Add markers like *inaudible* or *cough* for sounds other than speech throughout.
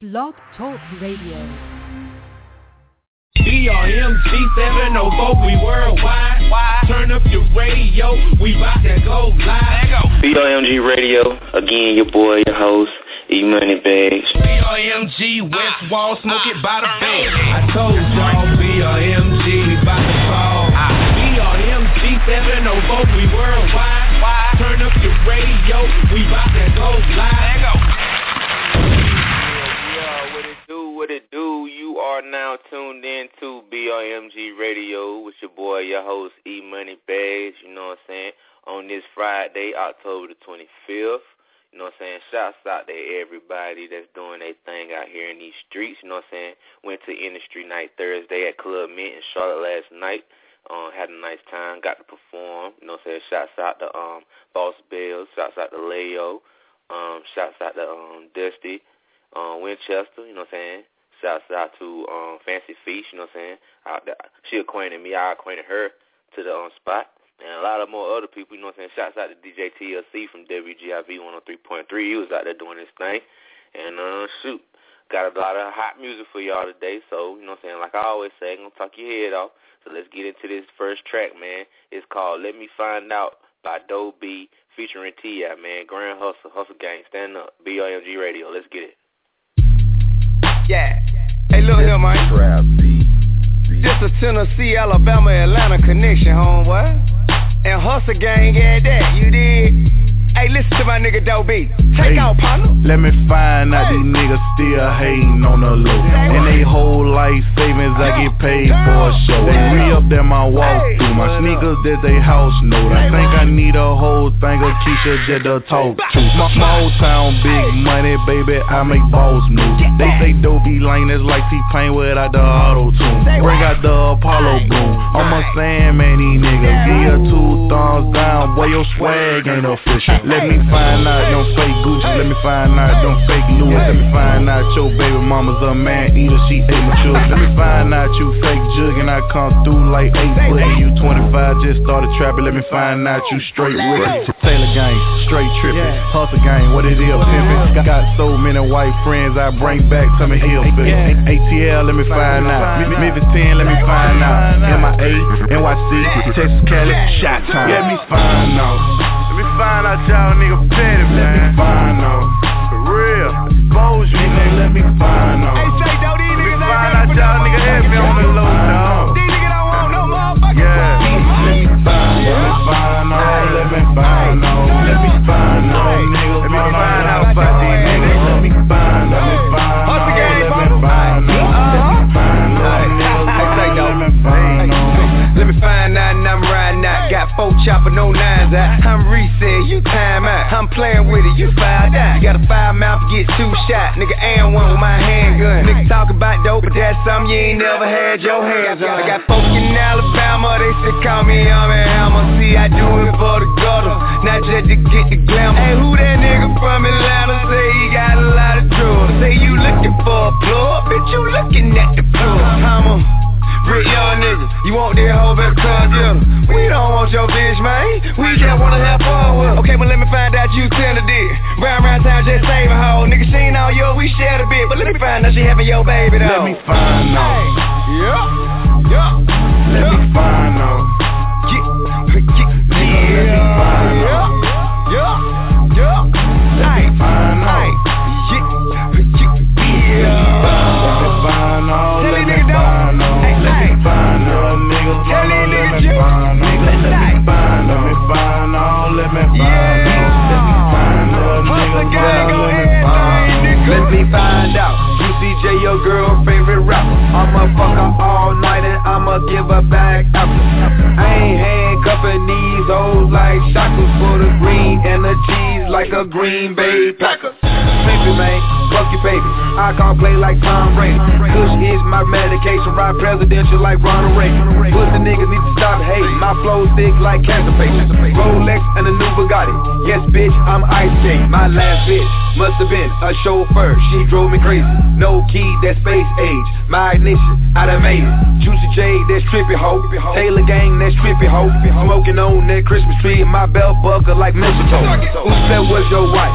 Blog Talk Radio. BRMG 704, we worldwide. Turn up your radio, we bout to go live. BRMG Radio, again, your boy, your host, E Money Bagz. BRMG West ah, Wall, smoke ah, it by the bed. I told y'all, BRMG, we bout to fall. Ah. BRMG 704, we worldwide. Turn up your radio, we bout to go live. Yeah, what it do? You are now tuned in to BRMG Radio with your boy, your host, E Money Bagz. You know what I'm saying? On this Friday, October the 25th. You know what I'm saying? Shouts out to everybody that's doing their thing out here in these streets. You know what I'm saying? Went to Industry Night Thursday at Club Mint in Charlotte last night. Um, had a nice time, got to perform. You know what I'm saying? Shouts out to um, Boss Bills. Shouts out to Leo. Um, shouts out to um, Dusty um, Winchester, you know what I'm saying? Shouts out to um, Fancy Feast, you know what I'm saying? I, she acquainted me, I acquainted her to the um, spot. And a lot of more other people, you know what I'm saying? Shouts out to DJ TLC from WGIV 103.3. He was out there doing his thing. And uh, shoot, got a lot of hot music for y'all today. So, you know what I'm saying? Like I always say, I'm going to talk your head off. So let's get into this first track, man. It's called Let Me Find Out by Doe B featuring T.I., man. Grand Hustle, Hustle Gang, stand up. BRMG Radio, let's get it. Yeah. Hey, look here, man. This a Tennessee, Alabama, Atlanta connection, homeboy. And Hustle Gang at that, you did. Hey, listen to my nigga Doe B. Take Hey. out, partner. Let me find out these niggas still hating on the low. And they whole life savings, I get paid for a show. They re-up that my walk through. My sneakers, that's a house note. I whole thing of Keisha just to talk to. My small town, big money, baby, I make boss moves. They say Dopey lane is like T-Pain without the auto-tune. Bring out the Apollo boom. I'm a Sandman, these niggas. Give you two thumbs down, boy, your swag ain't official. Let me find out, don't fake Gucci. Let me find out, don't fake Louis. Let me find out your baby mama's a man eater. She ate my. Let me find out you fake jug and I come through like eight foot you 25. Just started trapping. Let me find out you straight with it. Taylor gang, straight tripping. Hustle gang, what it is, pimping. Got so many white friends I bring back to me hill ATL, let me find out. Memphis 10, let me find out. MIA, NYC, Texas, Cali, shot time. Let me find out. Let me find out y'all nigga petty, man. Let me find out. For real. Expose you, nigga. Let me find out. Hey, say, Doe, these Let me find out y'all nigga heavy on your baby though. Let me find out. Yeah, yeah. Let me find out. Give her back after. I ain't handcuffing these hoes like shackles for the green and the cheese like a Green Bay Packer. Baby man, fuck your baby. I can't play like Tom Brady. Kush is my medication. Ride presidential like Ronald Reagan. Pussy niggas need to stop hating. My flow thick like cancer patients. Rolex and a new Bugatti. Yes, bitch, I'm ice skate. My last bitch must have been a chauffeur. She drove me crazy. No key, that's space age. My ignition, I done made it. Juicy J, that's trippy hoe. Taylor gang, that's trippy hoe. Smoking on that Christmas tree. My belt buckle like mistletoe. Who said was your wife?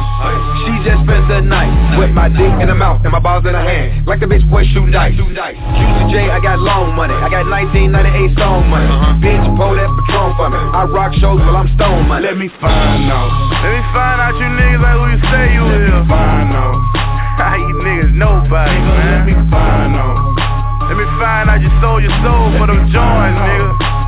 She just spent the night with my dick in the mouth and my balls in the hand. Like the bitch boy shooting dice. Juicy J, I got long money. I got 1998 song money. Bitch, pull that Patron for me. I rock shows while I'm stone money. Let me find out. Let me find out you niggas like who you say you Let is. Let me find out. How *laughs* you niggas nobody, nigga, man. Let me find out. Let me find out you sold your soul for them joints, nigga.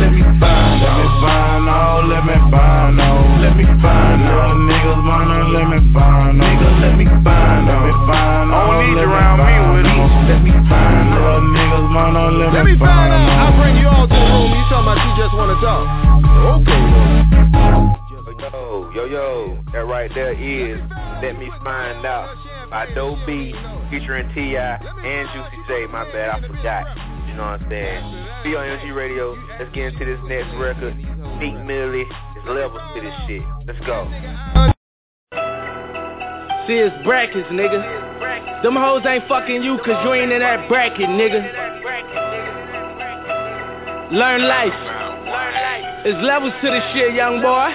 let me find out. Let me find out. Let me find out. Let me find out. Niggas wanna let me find out. Nigga, let me find out. Let me find out. I don't need you around me with it. Let me find out. Niggas wanna let, let me find out. I'll bring you all to the room. You talking about you just wanna talk. Okay, Yo, yo, yo, that right there is Let Me Find Out by Doe B featuring T.I. and Juicy J. My bad, I forgot. You know what I'm saying? BRMG Radio, let's get into this next record. Meek Millie, there's levels to this shit. Let's go. See, it's brackets, nigga. Them hoes ain't fucking you cause you ain't in that bracket, nigga. Learn life. It's levels to this shit, young boy.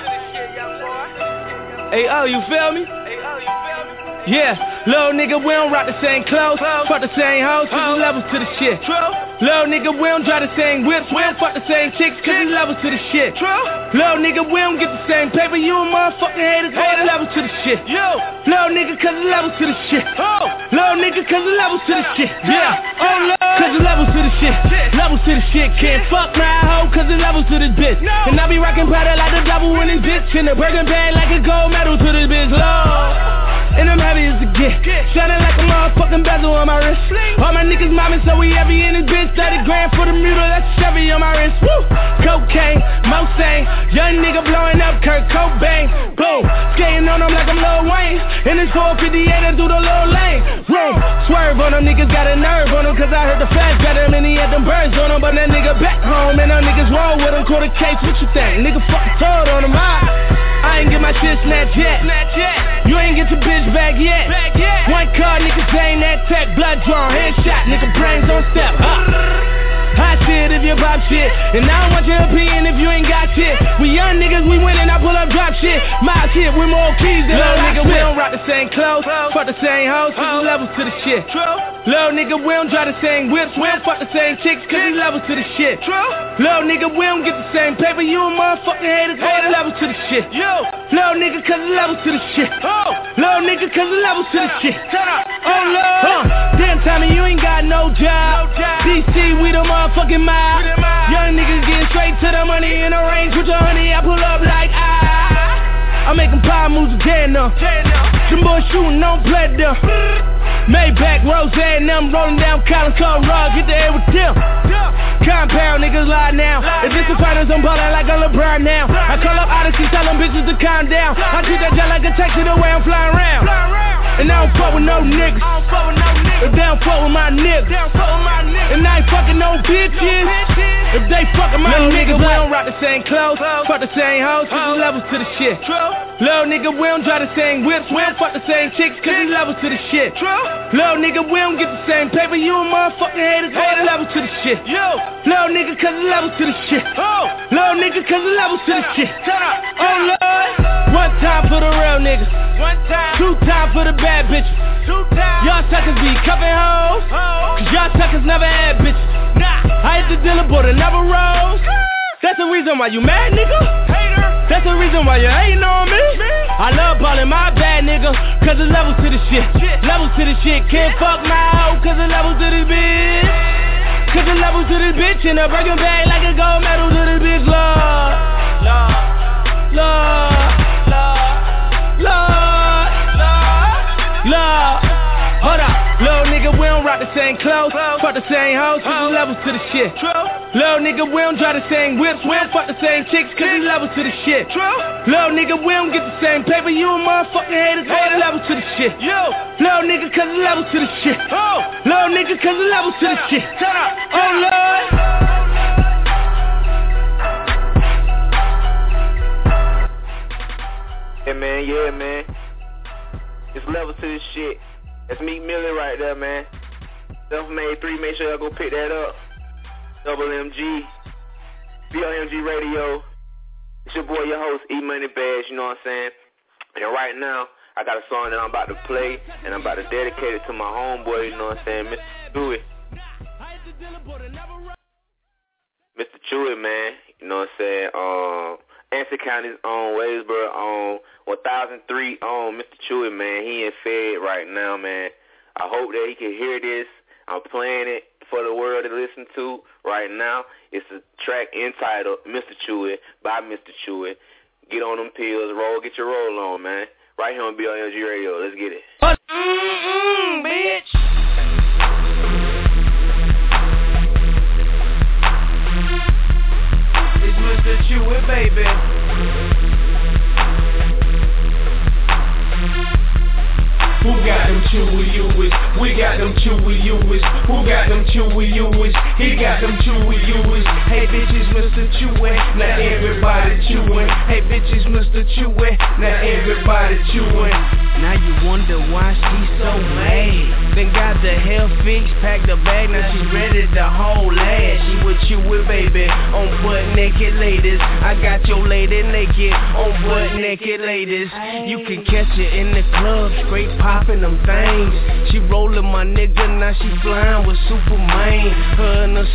Hey, oh, you feel me? Yeah, little nigga, we don't rock the same clothes, fuck the same hoes, cause there's levels to the shit. True. Little nigga, we don't drive the same whips, we don't fuck the same chicks, cause there's levels to the shit. True. Little nigga, we don't get the same paper, you a motherfucking hater, cause there's levels to the shit. Yo. Little nigga, cause there's levels to the shit. Oh. Little nigga, cause there's levels to the shit. Yeah. Oh, Lord. Cause there's levels to the shit. Levels to the shit. Can't fuck my hoe, cause there's levels to this bitch. And I be rocking powder like the double winning bitch. And the burger bag like a gold medal to this bitch. Lord. And I'm heavy as a get. Shining like a motherfucking bezel on my wrist. All my niggas mobbing, so we heavy in this bitch. 30 grand for the mule, that's Chevy on my wrist. Woo! Cocaine, Mustang. Young nigga blowing up Kurt Cobain. Boom! Skating on them like I'm Lil Wayne. In this 458, I do the little lane. Room! Swerve on them, niggas got a nerve on them. Cause I heard the got him and he had them birds on him. But that nigga back home and them niggas roll with him. The case, what you think? Nigga fucking told on him. I, ah. I ain't get my shit snatched yet. You ain't get your bitch back yet. One car, niggas ain't that tech. Blood drawn, headshot, nigga brains on step. Huh. Hot shit if you pop shit. And I don't want your opinion if you ain't got shit. We young niggas, we winning, I pull up drop shit. My shit we more keys than Little nigga, we don't rock the same clothes. Fuck the same hoes, cause there's levels to the shit. True. Little nigga, we don't drive the same whips. We don't fuck the same chicks, cause there's levels to the shit. True. Little nigga, we don't get the same paper. You a motherfucking hater, cause there's levels to the shit. Yo. Little nigga, cause there's levels to the shit. Oh. Little nigga, cause there's levels to the shit. Shut up. Oh, Lord. Huh. Damn, Tommy, you ain't got no job. No job. DC, we the motherfucking mob. Young niggas getting straight to the money in the range with your honey. I pull up like ah. Uh-huh. I'm making power moves with Dan now. Some boys shooting, play them. Mm. Maybach, Rose, and them rolling down Collins Cove Rock, get the air with them. Compound niggas lie now. If it's the finals, I'm ballin' like a LeBron now. I call up Odyssey, tell them bitches to calm down. I treat that jet like a taxi the way I'm flying around. And I don't fuck with no niggas. If they don't fuck with my niggas. And I ain't fucking no bitches. If they fucking my niggas, we don't rock the same clothes. Fuck the same hoes, cause there's levels to the shit. Little nigga, we don't drive the same whips. We don't fuck the same chicks, cause levels to the shit. True. Little nigga, we don't get the same paper. You a motherfucking hater, cause there's levels to the shit. Yo. Little nigga, cause there's levels to the shit. Little nigga, cause there's levels to the shit. Oh Lord. One time for the real niggas. One time. Two time for the bad bitches. Two time. Y'all suckers be cuffing hoes. Cause y'all suckers never had bitches. Nah. I hit the dealer, but it never rose. That's the reason why you mad, nigga. Hater. That's the reason why you hating on me. I love ballin' my bad nigga. Cause the levels to the shit. Levels to the shit. Can't fuck my hoe. Cause the levels to the bitch. Cause the levels to this bitch. And a breaking bag like a gold medal to this bitch. Lord. Lord. Lord. The same clothes, fuck the same hoes, cause there's levels to the shit. True. Little nigga, we don't drive the same whips, we don't fuck the same chicks, cause there's levels to the shit. True. Little nigga, we don't get the same paper, you a motherfucking hater, cause there's levels to the shit. Yo. Little nigga, cause there's levels to the shit. Oh. Little nigga, cause there's levels to the shit. Oh Lord. Yeah, man, yeah, man. It's levels to this shit. That's Meek Millie right there, man. Self-made 3, make sure y'all go pick that up. Double MG. BRMG Radio. It's your boy, your host, E-Money Bagz, you know what I'm saying? And right now, I got a song that I'm about to play, and I'm about to dedicate it to my homeboy, you know what I'm saying, Mr. Chewy. Mr. Chewy, man, you know what I'm saying, um, Anson County's own, Wadesboro on 1003 on Mr. Chewy, man, he in Fed right now, man. I hope that he can hear this. I'm playing it for the world to listen to right now. It's a track entitled Mr. Chewy by Mr. Chewy. Get on them pills, roll, get your roll on, man. Right here on BLG Radio. Let's get it. Mm-mm, bitch. It's Mr. Chewy, baby. Got them chewy U's? We got them chewy U's. Who got them chewy U's? He got them chewy U's. Hey bitches, Mr. Chewy. Now everybody chewing. Hey bitches, Mr. Chewy. Now everybody chewing. Now you wonder why she's so mad. Then got the hell fixed, packed the bag, now she's ready to hold ass. She with you with baby on butt naked ladies. I got your lady naked on butt naked ladies. You can catch her in the club, straight popping them things. She rolling my nigga, now she flying with Superman.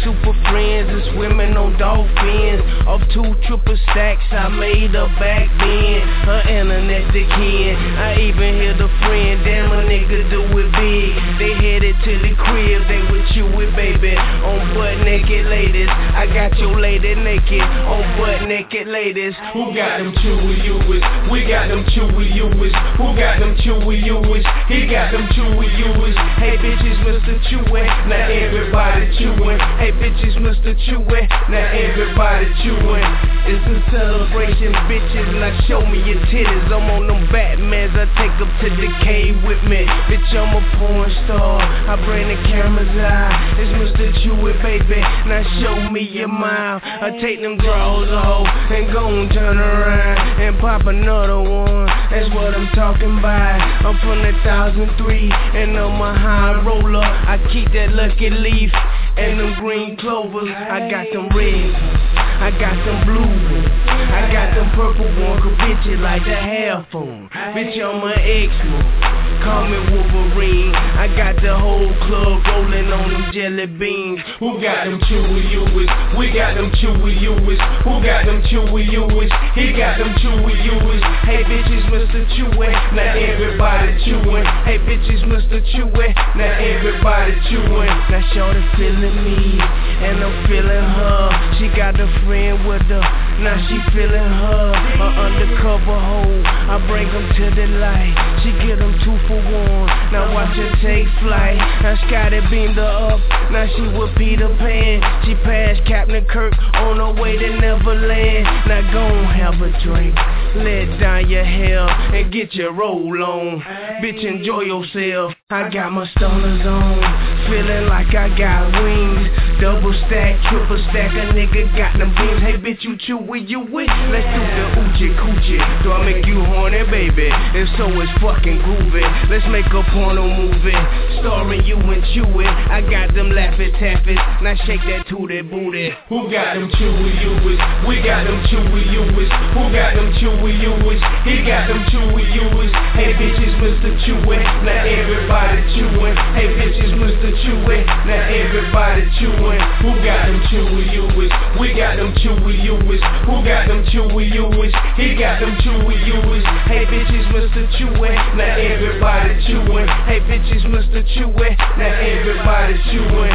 Super friends is swimming on dolphins. Off two triple stacks, I made her back then. Her internet the kin. I even hear the friend, damn a nigga do it big. They headed to the crib, they with you with baby on butt naked ladies. I got your lady naked on butt naked ladies. Who got them chewy U's? We got them chewy U's. Who got them chewy U's? He got them chewy U's. Hey bitches, Mr. Chewy. Now everybody chewing. Hey bitches, Mr. Chewy. Now everybody chewing. It's a celebration, bitches. Now show me your titties. I'm on them Batmans. I take them to the cave with me. Bitch, I'm a porn star. I bring the cameras out. It's Mr. Chewy, baby. Now show me your mouth. I take them drawers off and go and turn around and pop another one. That's what I'm talking about. I'm from the thousand three and I'm a high roller. I keep that lucky leaf and them green clovers. I got them reds. I got them blue. I got them purple one. Could bitch it like the hair phone. Bitch, I'm an X-Man. Me Wolverine. I got the whole club rolling on them jelly beans. Who got them chewy U's? We got them chewy U's. Who got them chewy U's? He got them chewy U's. Hey bitches, Mr. Chewy. Now everybody chewing. Hey bitches, Mr. Chewy. Now everybody chewing. Now shorty feeling me, and I'm feeling her. She got a friend with her. Now she feeling her. An undercover hoe. I bring them to the light. She get them two for one. Now watch her take flight. Now Scotty beamed her up. Now she with Peter Pan. She passed Captain Kirk on her way to Neverland. Now go have a drink. Let down your hair and get your roll on. Bitch, enjoy yourself. I got my stoners on. Feeling like I got wings. Double stack, triple stack. A nigga got them beans. Hey, bitch, you chew with you with. Let's do the oochie coochie. Do I make you horny, baby? If so, it's fucking groovy. Let's make a porno movie. Starring you and Chewy. I got them laffy taffies. Now shake that tootie booty. Who got them chewy U's? We got them chewy U's. Who got them chewy U's? He got them chewy U's. Hey bitches, Mr. Chewy. Now everybody chewing. Hey bitches, Mr. Chewy. Now everybody chewing. Who got them chewy U's? We got them chewy U's. Who got them chewy U's? He got them chewy U's. Hey bitches, Mr. Chewy. Now everybody chewing. Hey bitches, Mr. Chewy. Now everybody chewing.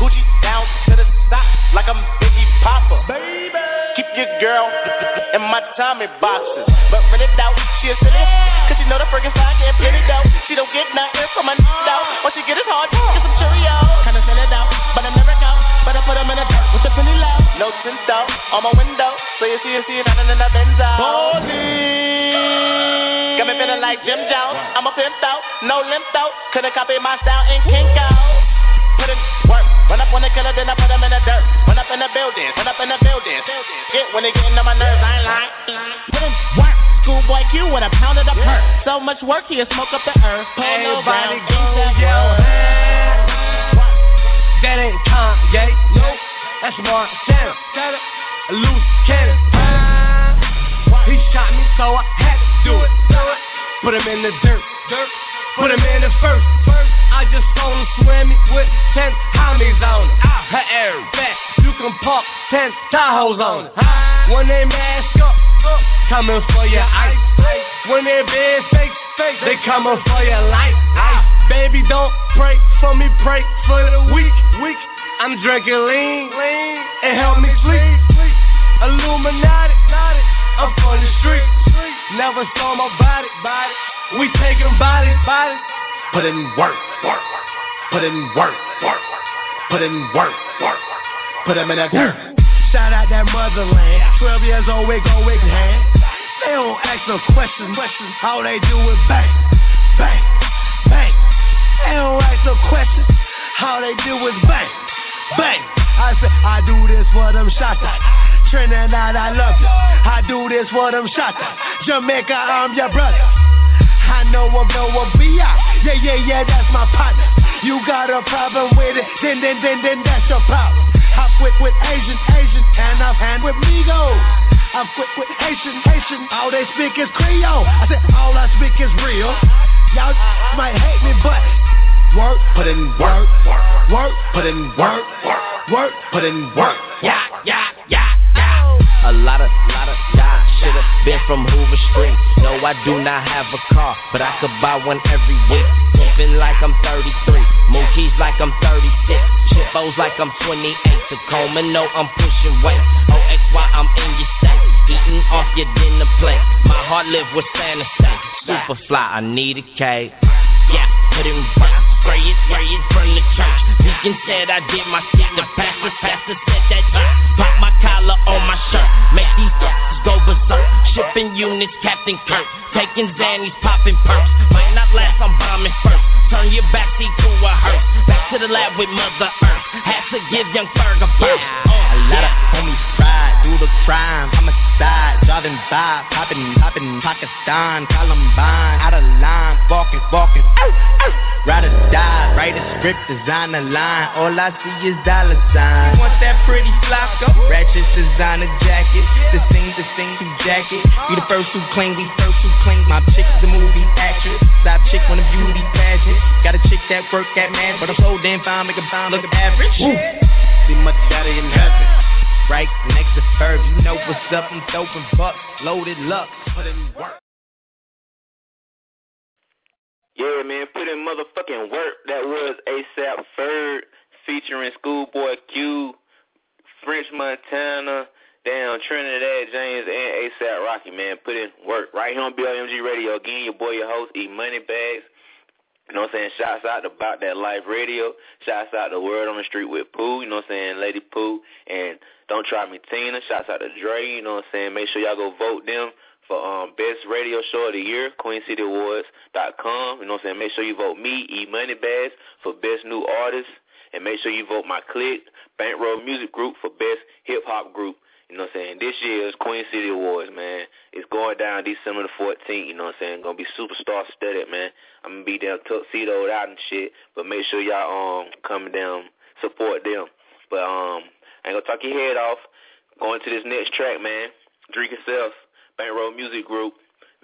Gucci down to the top like I'm Biggie Papa. Baby. Keep your girl in my Tommy boxes. But really doubt she a silly. Cause she know the freaking side get plenty dough. She don't get nothing from a doubt. What she get is hard, get some Cheerios. Kinda sell it out, but I never go. But I put them in a dirt with the penny low. No tint out on my window. So you see, you see it down in the Benz out. Got me feeling like Jim Jones. I'm a pimp out, no limp out. Couldn't copy my style and kink out. Put in work. Run up on the killer, then I put him in the dirt. Run up in the building, run up in the building. Get when they getting on my nerves, I ain't lying. Put in work. Schoolboy Q with a pound of the perk. So much work, he'll smoke up the earth. Brown, Everybody go your hand. That ain't Kanye, no, that's Montana. A loose cannon. He shot me, so I had to do it. Put him in the dirt, dirt. Put him in the first, first. I just saw him swimming with park ten Tahoes on it. When they mask up, up coming for your ice. When they bed fake, fake, they coming for your life. Ice. Baby, don't pray for me, pray for the weak, weak. I'm drinking lean, lean, and help me sleep. Illuminati, I'm from the street. Never saw my body, body. We taking bodies, bodies. Put in work, work. Put in work, work. Put in work, work. Put them in that dirt. Shout out that motherland. 12 years old, wig on wig hand. They don't ask no questions, questions. How they do it, bang, bang, bang. They don't ask no questions. How they do it, bang, bang. I say, I do this for them shots. Trinidad, I love you. I do this for them shots. Jamaica, I'm your brother. I know I'm no a B.I. Yeah, yeah, yeah, that's my partner. You got a problem with it, then, then, then, then that's your problem. I quit with Asian, Asian, and I've hand with Migos. I quit with Haitian, Haitian, all they speak is Creole. I said, all I speak is real. Y'all might hate me, but work, put in work, work, work, put in work, work, work, put in work. Yeah, yeah, yeah, yeah. A lot of, lot of, yeah, should've been from Hoover Street. No, I do not have a car, but I could buy one every week. Moving like I'm 33, Mookie's like I'm 36, Chippos like I'm 28. Tacoma, no, I'm pushing weight. OXY, I'm in your state, eating off your dinner plate. My heart live with Santa say, super fly, I need a cake. Yeah, put in work, spray it, spray it from the church. Deacon said I did my shit, the pastor, pastor said that Pop my collar on my shirt, make these go berserk. Shipping units, Captain Kirk, taking Zannies, popping perks. Might not last, I'm bombing first. Turn your backseat to a hearse. Back to the lab with Mother Earth. Had to give young Ferg a birth. A lot of homies the crime. Homicide, driving by, popping, popping, Pakistan, Columbine, out of line, walking, walking. Ride or die, write a script, design a line. All I see is dollar signs. Want that pretty Flacko? Ratchet designer jacket, the same, the same jacket. Be the first who claim, we first who claim. My chick's the movie actress. Side chick on a beauty pageant. Got a chick that work at man, but I'm so damn fine, make a bomb look average. Woo. See my daddy in heaven. Right next to Ferg, you know what's up. I'm throwing bucks, loaded luck, put in work. Yeah, man, put in motherfucking work. That was ASAP Ferg featuring Schoolboy Q, French Montana, down Trinidad James, and ASAP Rocky, man. Put in work. Right here on BRMG Radio. Again, your boy, your host, E Money Bagz. You know what I'm saying? Shouts out to About That Life Radio. Shouts out to Word on the Street with Pooh. You know what I'm saying? Lady Pooh. And Don't Try Me Tina. Shouts out to Dre. You know what I'm saying? Make sure y'all go vote them for um, Best Radio Show of the Year, QueenCityAwards.com. You know what I'm saying? Make sure you vote me, E Money Bagz, for Best New Artist. And make sure you vote my clique, Bankroll Music Group, for Best Hip Hop Group. You know what I'm saying? This year's Queen City Awards, man. It's going down December the 14th, you know what I'm saying? Gonna be superstar studded, man. I'm gonna be down tuxedoed out and shit. But make sure y'all um come down, support them. But um I ain't gonna talk your head off. Going to this next track, man. Drake itself, Bankroll Music Group,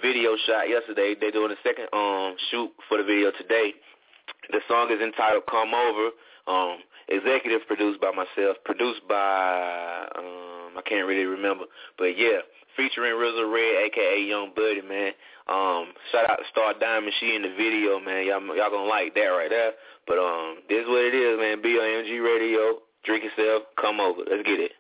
video shot yesterday. They're doing the second um shoot for the video today. The song is entitled Come Over. Um, executive produced by myself, produced by um can't really remember. But yeah, featuring RZA Red, aka Young Buddy, man. Um, shout out to Star Diamond, she in the video, man. Y'all y'all gonna like that right there. But um this is what it is, man. BRMG Radio, drink yourself, come over. Let's get it.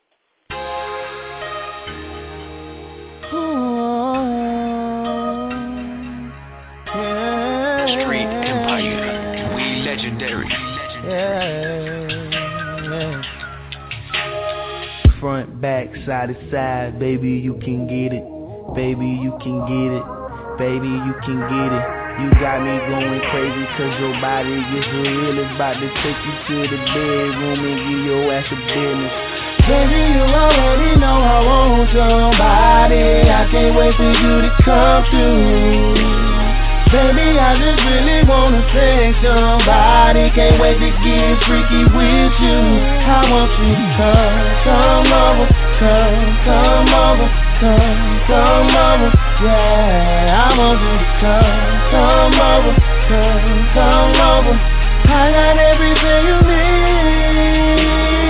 Back, side to side, baby, you can get it. Baby, you can get it. Baby, you can get it. You got me going crazy cause your body is real. It's about to take you to the bedroom and give your ass a business. Baby, you already know I want somebody. I can't wait for you to come through. Baby, I just really wanna sex somebody. Can't wait to get freaky with you. I want you to come, come over, come, come over, come, come over. Yeah, I want you to come, come over, come, come over. I got everything you need.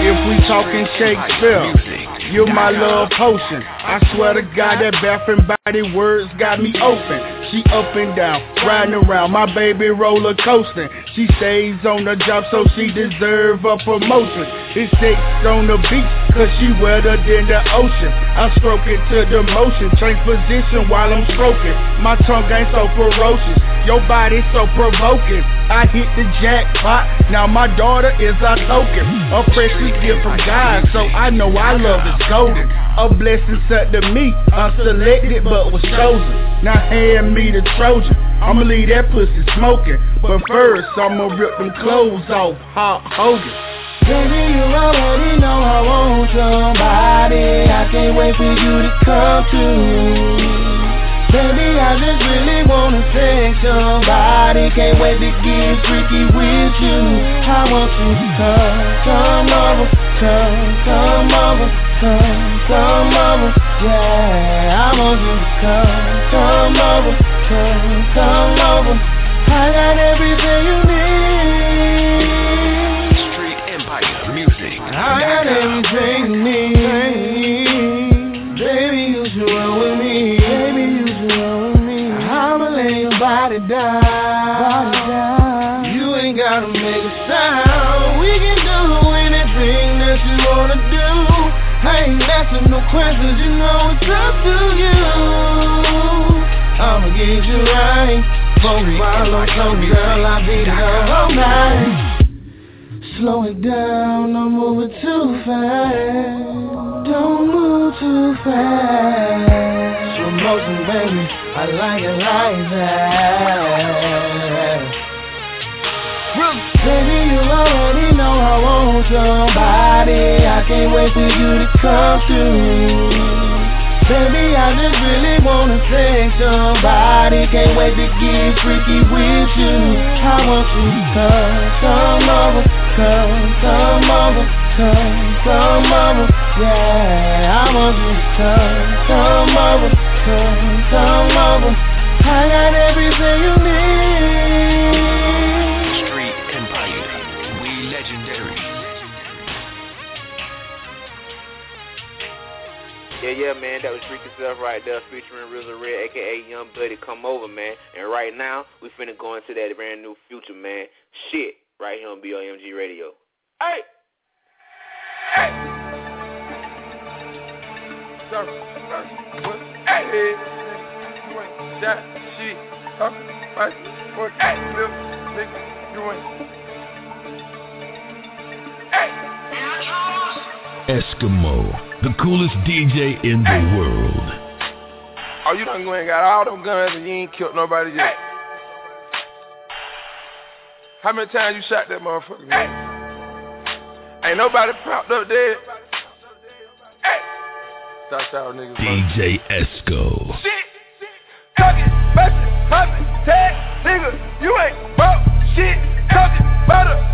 If we talking Shakespeare. You're my love potion. I swear to God that Bath and Body Works got me open. She up and down, riding around, my baby roller coasting. She stays on the job so she deserve a promotion. It's sex on the beach, cause she wetter than the ocean. I stroke it to the motion, change position while I'm stroking. My tongue ain't so ferocious, your body so provoking. I hit the jackpot, now my daughter is a token. A precious gift from God, so I know I love it golden. A blessing sent to me, unselected but was chosen. Now hand me the Trojan. I'ma leave that pussy smoking. But first, I'ma rip them clothes off Hulk Hogan. Baby, you already know I want somebody. I can't wait for you to come to. Baby, I just really wanna sex somebody. Can't wait to get freaky with you. I want you to come, come over, come, come over, come, come over. Yeah, I want you to come, come over, come, come over. I got everything you need. Street Empire Music. I got everything you need. Down. You ain't gotta make a sound. We can do anything that you wanna do. I ain't asking no questions, you know it's up to you. I'ma get you right. Phone while I'm girl, I'll be there all night. Slow it down, I'm moving too fast. Don't move too fast. Slow motion, baby, I like it like that. Baby, you already know I want somebody. I can't wait for you to come through. Baby, I just really wanna sex somebody. Can't wait to get freaky with you. I want you to come, come over, come, come over, come, come over. Yeah, I want you to come, come over, come, come over. I got everything you need. Street Empire. We legendary. Yeah, yeah, man, that was Freaky Stuff right there featuring RZA Red, aka Young Buddy. Come over, man. And right now, we finna go into that brand new future, man. Shit, right here on BRMG Radio. Hey! Hey! Sir, sir, what? Hey! You ain't. Talking about what? Hey, little nigga, you ain't. Eskimo, the coolest DJ in the world. Oh, you done and got all them guns and you ain't killed nobody yet. How many times you shot that motherfucker? Man? Ain't nobody propped up dead. Hey. Stop niggas. DJ Esco. Shit. Talking, bustin', poppin', tag, nigga, you ain't bought shit. Talking about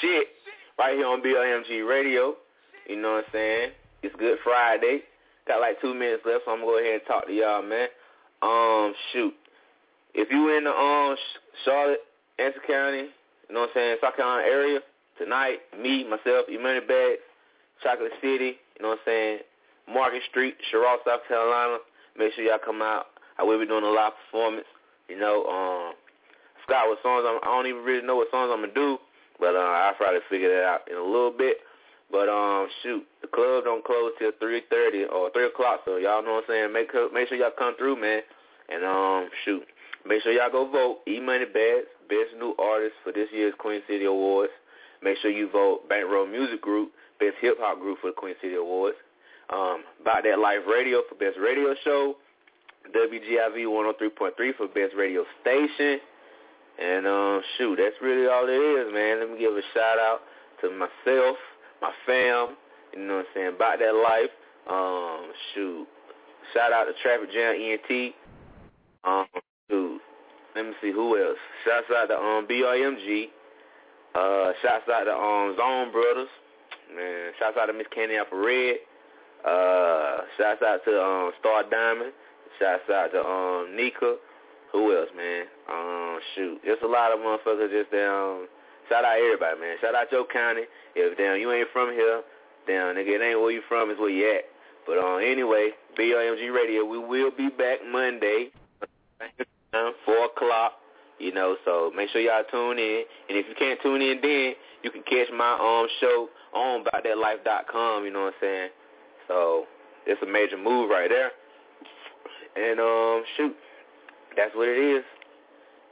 Shit. Right here on BRMG Radio. You know what I'm saying? It's Good Friday. Got like two minutes left, so I'm gonna go ahead and talk to y'all, man. Um, shoot. If you in the um Charlotte, Anson County, you know what I'm saying, South Carolina area, tonight, me, myself, Money Bagz, Chocolate City, you know what I'm saying, Market Street, Cheraw, South Carolina. Make sure y'all come out. I will be doing a live performance. You know, um, forgot what songs I'm, I don't even really know what songs I'm gonna do, but uh, I'll probably figure that out in a little bit. But um, shoot, the club don't close till three thirty or three o'clock, so y'all know what I'm saying. Make make sure y'all come through, man. And um, shoot, make sure y'all go vote. E Money Bagz, best new artist for this year's Queen City Awards. Make sure you vote Bankroll Music Group, best hip hop group for the Queen City Awards. Um, About That Life Radio for best radio show. WGIV 103.3 for best radio station. And um, shoot, that's really all it is, man. Let me give a shout out to myself, my fam. You know what I'm saying? About that life. Um, shoot, shout out to Traffic Jam ENT. Um, shoot, let me see who else. Shouts out to um BRMG. Uh, shouts out to um Zone Brothers. Man, shouts out to Miss Candy Apple Red. Uh, shouts out to um Star Diamond. Shouts out to um Nika. Who else, man? Um, shoot, just a lot of motherfuckers just down. Shout out everybody, man. Shout out your county. If damn you ain't from here, damn nigga, it ain't where you from, it's where you at. But um, anyway, BRMG Radio, we will be back Monday, four o'clock. You know, so make sure y'all tune in. And if you can't tune in, then you can catch my um show on aboutthatlife.com. You know what I'm saying? So it's a major move right there. And um, shoot, that's what it is.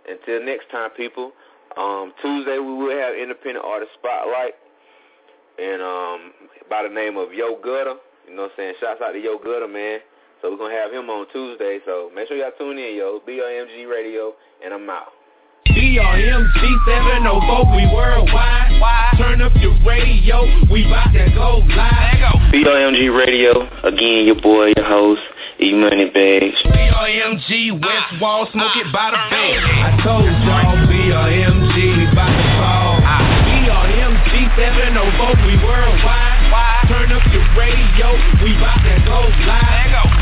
Until next time, people. Um, Tuesday we will have independent artist spotlight, and um, by the name of Yo Gutter. You know what I'm saying? Shouts out to Yo Gutter, man. So we're gonna have him on Tuesday. So make sure y'all tune in, yo. BRMG Radio, and I'm out. BRMG 704, we worldwide. Turn up your radio, we bout to go live. BRMG Radio, again, your boy, your host, E Money Bagz. BRMG West Wall, smoke it by the bed. I told y'all BRMG, we bout to fall. BRMG 704, we worldwide. Turn up your radio, we bout to go live.